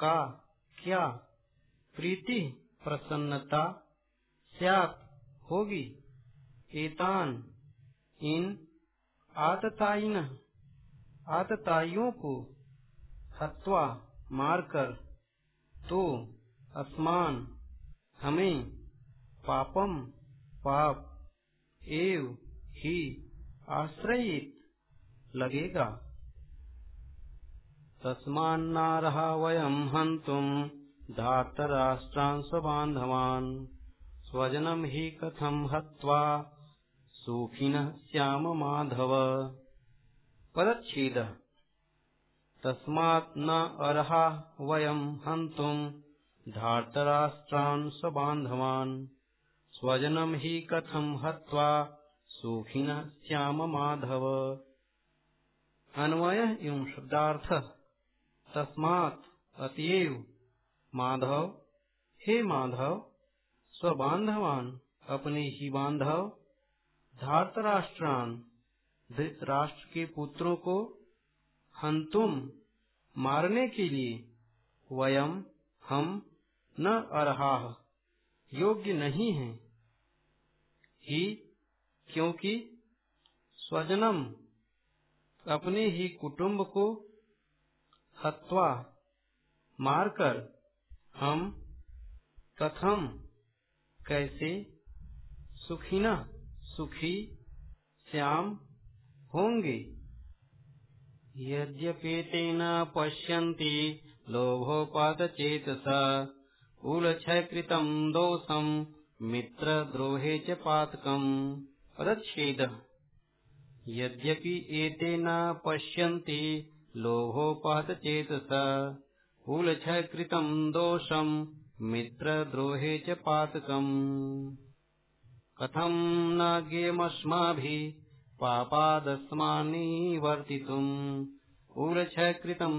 का क्या प्रीति प्रसन्नता स्यात होगी? एतान, इन आतताइन आतताइयों को हत्वा मारकर तो असमान, हमें पापम, पाप, एव ही आश्रयित लगेगा। तस्मान्नारः वयम् हन्तुम् धार्तराष्ट्रान् स्वबान्धवान् स्वजनम् हि कथम् हत्वा सुखिनः श्याम माधव। पदच्छेदः तस्मात् न अर्हा वयम् हन्तुम् धार्तराष्ट्रान् स्वबान्धवान् स्वजनम् हि कथम् हत्वा सुखिनः श्याम माधव। अन्वय एवं शब्दार्थ। तस्मात् अतएव माधव, हे माधव स्वबांधवान अपने ही बांधव धार्तराष्ट्रान धृतराष्ट्र के पुत्रों को हंतुम मारने के लिए वयम हम न अर्हा। योग्य नहीं है। ही, क्योंकि स्वजनम अपने ही कुटुंब को हत्वा मारकर हम कथम कैसे सुखीना, सुखी, श्याम होंगे? यद्यपेतेन पश्यन्ति लोभोपातचेतसा ऊलछ कृतं दोषम् मित्रद्रोहे च पातकम्। अदक्षेदः यद्यपि एते न पश्यन्ति लोभोपहत चेत् स कृतम् दोषम् मित्रद्रोहे च पातकम्। कथम् न गेमस्माभिः पापादस्मानि वर्तितुम् ऊलछ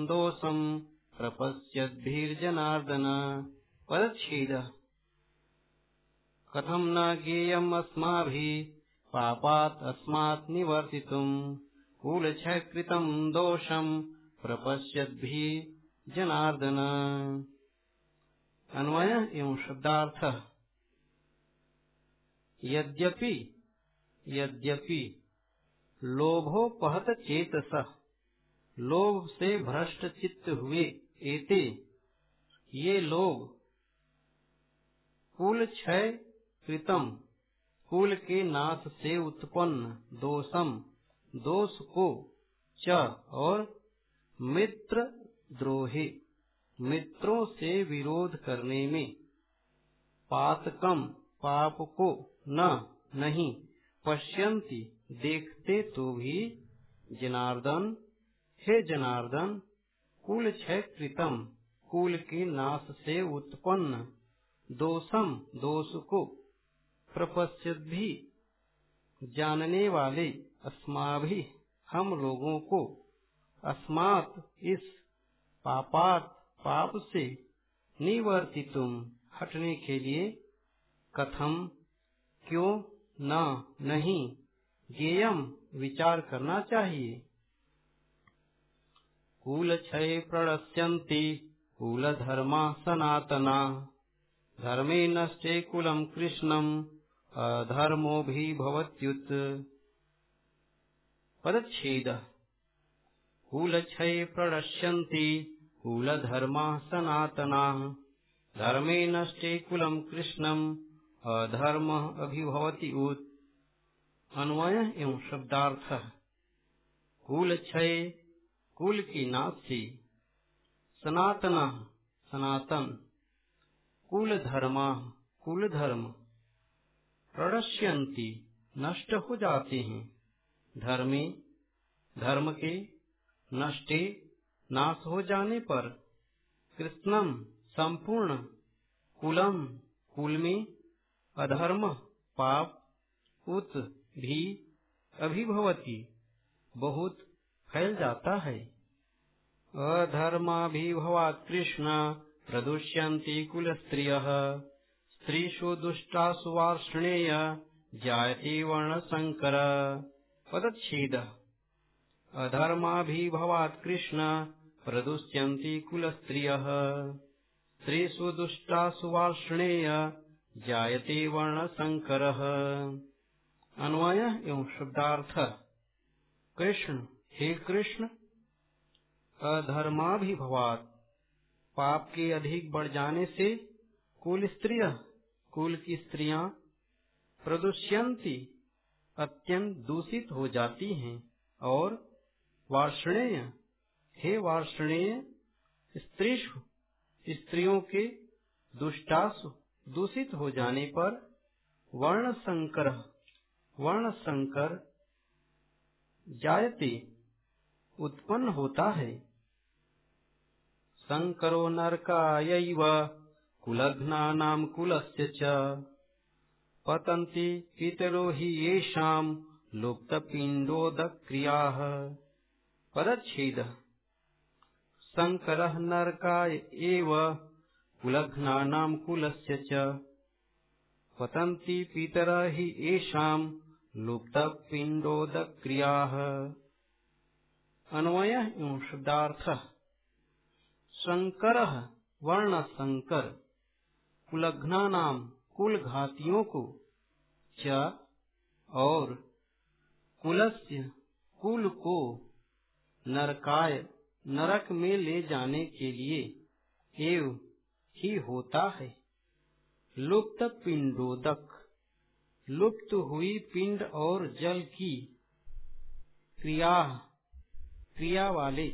दोषम् प्रपश्यद्भिर्जनार्दन। पदच्छेदः कथं न ज्ञेयम् अस्माभिः पापात् अस्मात् निवर्तितुम् कुलक्षकृतम् दोषम् प्रपश्यद्भिः जनार्दन। अन्वय एवं शब्दार्थ। यद्यपि यद्यपि लोभोपहत चेतस, लोभ से भ्रष्ट चित्त हुए एते, ये लोग कुल क्षय कृतम। कुल के नाश से उत्पन्न दोषम। दोष को च और मित्र द्रोहे। मित्रों से विरोध करने में पातकम, पाप को न, नहीं। पश्यंती, देखते तो भी जनार्दन। हे जनार्दन, कुल क्षय कृतम। कुल के नाश से उत्पन्न दोषम दोष को प्रपश्चित भी। जानने वाले अस्माभि, हम लोगों को अस्मात इस पापात, पाप से निवर्तितुम हटने के लिए कथम, क्यों न, नहीं, ज्ञेयम विचार करना चाहिए। कुल क्षय प्रणश्यन्ति कुल धर्मा सनातना। धर्मे नष्टे कुलम कृष्णम अधर्मो भी भवत्युत पदच्छेद। कुलक्षये प्रणश्यन्ति कुलधर्माः सनातनाः। धर्मे नष्टे कुलम कृष्णम अधर्म अभिभवति उत अन्वय एवं शब्दार्थ। कुल क्षय कुल की नाशी सनातन सनातन। कुल धर्मा कुल धर्म प्रणश्यंती नष्ट हो जाते हैं। धर्मे, धर्म के नष्टे नाश हो जाने पर कृष्णम संपूर्ण, कुलम कुल में अधर्म, पाप, उत, भी, अभिभवती, बहुत फैल जाता है। अधर्माभिभवा कृष्ण। प्रदुष्यन्ति कुल स्त्रिय स्त्रीषु दुष्टासु वार्ष्णेय, जायते वर्णशङ्कर पदच्छेदः। अधर्माभिभवात् कृष्ण, प्रदुष्यन्ति कुलस्त्रियः। स्त्रीषु दुष्टासु वार्ष्णेय, जायते वर्णशङ्करः अन्वय एवं शब्दार्थ। कृष्ण, हे कृष्ण, अधर्माभिभवात पाप के अधिक बढ़ जाने से कुल स्त्रिय, कुल की स्त्रियाँ प्रदुष्यंती, अत्यंत दूषित हो जाती हैं और वार्षणेय, हे वार्षणेय स्त्रीशु, स्त्रियों के दुष्टासु दूषित हो जाने पर वर्ण संकर वर्ण संकर जायते उत्पन्न होता है। संकरो नरकायैव कुलघ्नानाम् कुलस्य च। पतन्ति पितरो हि येषाम् लुप्तपिण्डोदक्रियाः। पदच्छेदः। शङ्करः नरकाय एव कुलघ्नानाम् कुलस्य च। पतन्ति पितर हि येषाम् लुप्तपिण्डोदक्रियाः। अन्वयः एवं शब्दार्थः। शङ्करः वर्णशङ्कर कुलघ्नानाम् कुल घातियों को च और कुलस्य कुल को नरकाय नरक में ले जाने के लिए एव ही होता है। लुप्त पिंडोदक, लुप्त हुई पिंड और जल की क्रिया क्रिया वाले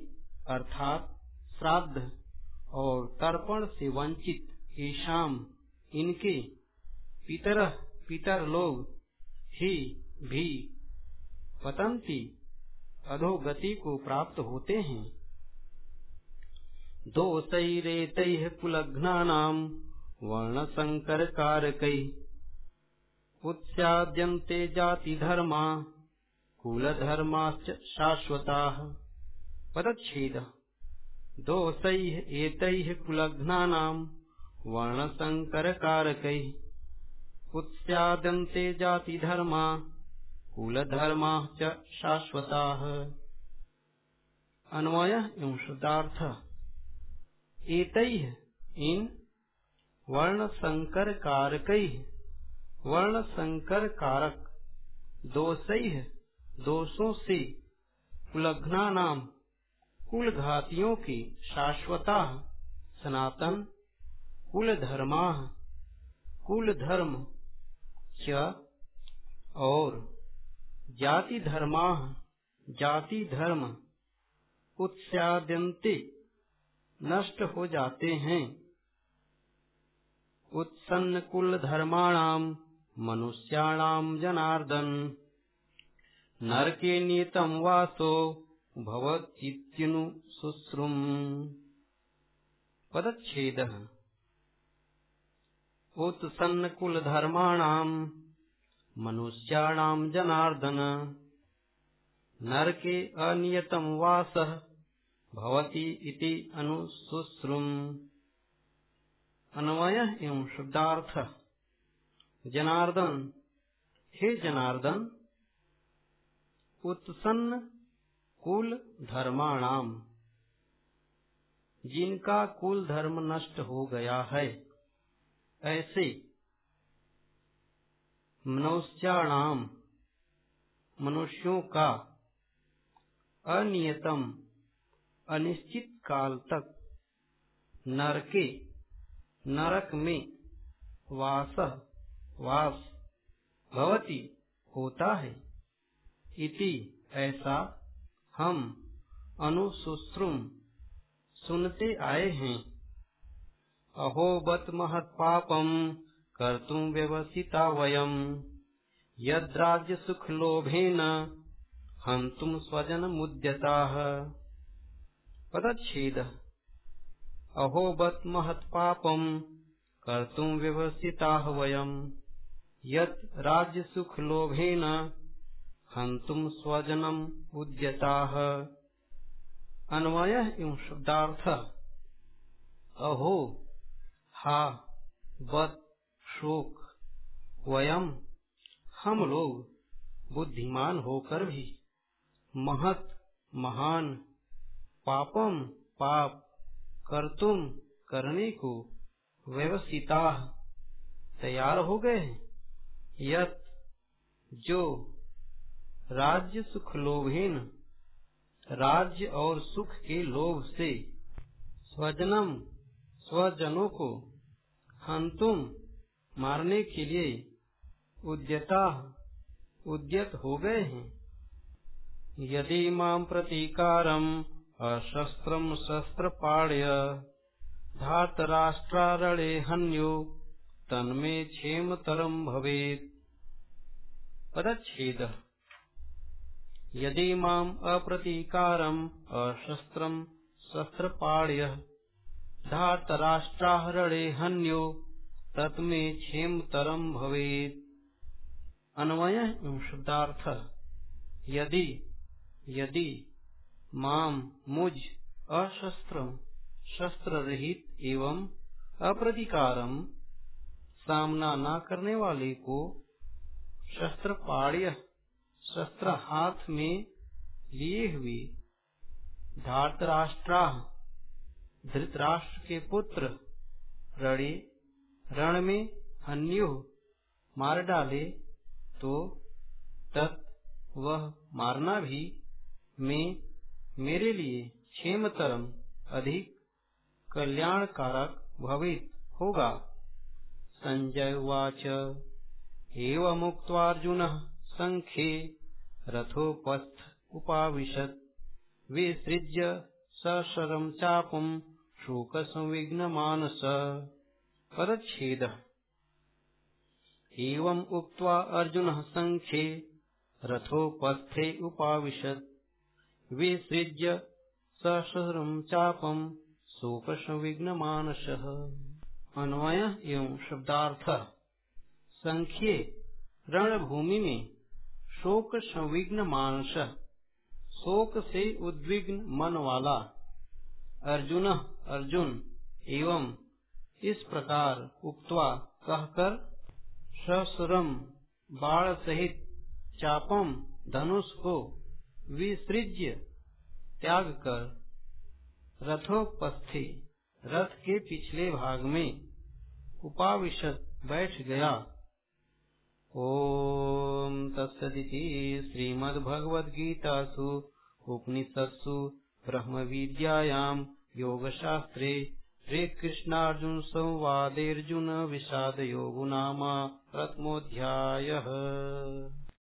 अर्थात श्राद्ध और तर्पण से वंचित, ईशाम, इनके पितर पितर लोग ही भी पतंती अधोगति को प्राप्त होते हैं। दोषैरेतैः कुलघ्नानाम् वर्णसङ्करकारकैः उत्स्याद्यन्ते कुल कुलधर्माश्च शाश्वताः। पदच्छेदः। दोषैः एतैः कुलघ्नानाम् वर्णसङ्करकारकैः उत्स्यादन्ते जातिधर्मा, कुलधर्माः च शाश्वताः। अन्वयः एवं शुद्धार्थ एतैः इन वर्ण संकर कारक कारक दोषैः, दोषों से कुलघ्ना नाम कुल घातियों की शाश्वता सनातन कुल धर्मा कुल धर्म च और जाति धर्मा जाति धर्म उत्स्याद्यन्ते, नष्ट हो जाते हैं। उत्सन्न कुल धर्माणाम मनुष्याणाम जनार्दन, नरके नीतम वासो भवतीत्यनु शुश्रुम। पदछेद उत्सन्न कुल धर्माणाम मनुष्याणाम जनार्दन। नरके अनियतम वास, भवति इति अनुशुश्रुम अन्वय एवं शुद्धार्थ जनार्दन। हे जनार्दन, उत्सन्न कुल धर्माणाम। जिनका कुल धर्म नष्ट हो गया है, ऐसे मनुष्याणाम, मनुष्यों का अनियतम, अनिश्चित काल तक नरके, नरक में वास वास भवती होता है। इति ऐसा हम अनुशुश्रुम सुनते आए हैं। अहोबत महत पापम कर्तुम व्यवसिता वयम यद्राज्य सुख लोभेन हंतुम स्वजन मुद्यता पदछेद अहोबत महत पापम कर्तुम व्यवस्थिता वयम यत् राज्य सुख लोभेन हंतुम स्वजनम उद्यता। अन्वय एवं शब्दार्थ। अहो, हा बत शोक वयम हम लोग बुद्धिमान होकर भी। महत, महान, पापम, पाप कर तुम करने को व्यवस्थिता, तैयार हो गए यत, जो राज्य सुख लोभहीन राज्य और सुख के लोभ से। स्वजनम, स्वजनों को हंतुम मारने के लिए उद्यता, उद्यत हो गए हैं। यदि माम प्रतीकारम अशस्त्रम शस्त्र पाण्य धात राष्ट्रारणे हन्यो, तन्मे क्षेम तरम भवेत। पदच्छेद। यदि माम अप्रतीकारम अशस्त्रम शस्त्र पाण्य धात राष्ट्राहरणे हन्यो तत्मे क्षेम तरम भवेत। अन्वय शुद्धार्थ यदि यदि माम मुझ अशस्त्र शस्त्र रहित एवं अप्रतिकारम सामना न करने वाले को शस्त्र पाड़्य शस्त्र हाथ में लिए हुए धातराष्ट्रा धृतराष्ट्र के पुत्र रणे, रण में अन्यो मार डाले तो तत् वह मारना भी मैं मेरे लिए क्षेमतरम अधिक कल्याणकारक भवित होगा। संजय उवाच। एवमुक्त्वार्जुनः सङ्ख्ये रथोपस्थ उपाविशत्। विसृज्य सशरम् चापम् शोकसंविघ्नमानस। पदच्छेदः एवम् उक्त्वा अर्जुनः सङ्ख्ये रथोपस्थे उपाविशत्। विसृज्य सशरम् चापम् शोकसंविघ्नमानसः। अन्वय एवं शब्दार्थ। संख्य रणभूमि में शोक संविघ्न मानस शोक से उद्विग्न मन वाला अर्जुन अर्जुन एवं इस प्रकार उक्तवा कहकर ससुरम बाण सहित चापम धनुष को विसृज्य त्याग कर रथोपस्थी, रथ के पिछले भाग में उपाविशत बैठ गया। ओम तत्सदिति श्रीमद्भगवद्गीतासु उपनिषत्सु ब्रह्म विद्यायाम योग शास्त्रे श्री कृष्णार्जुन विषाद योग नाम प्रथमोध्याय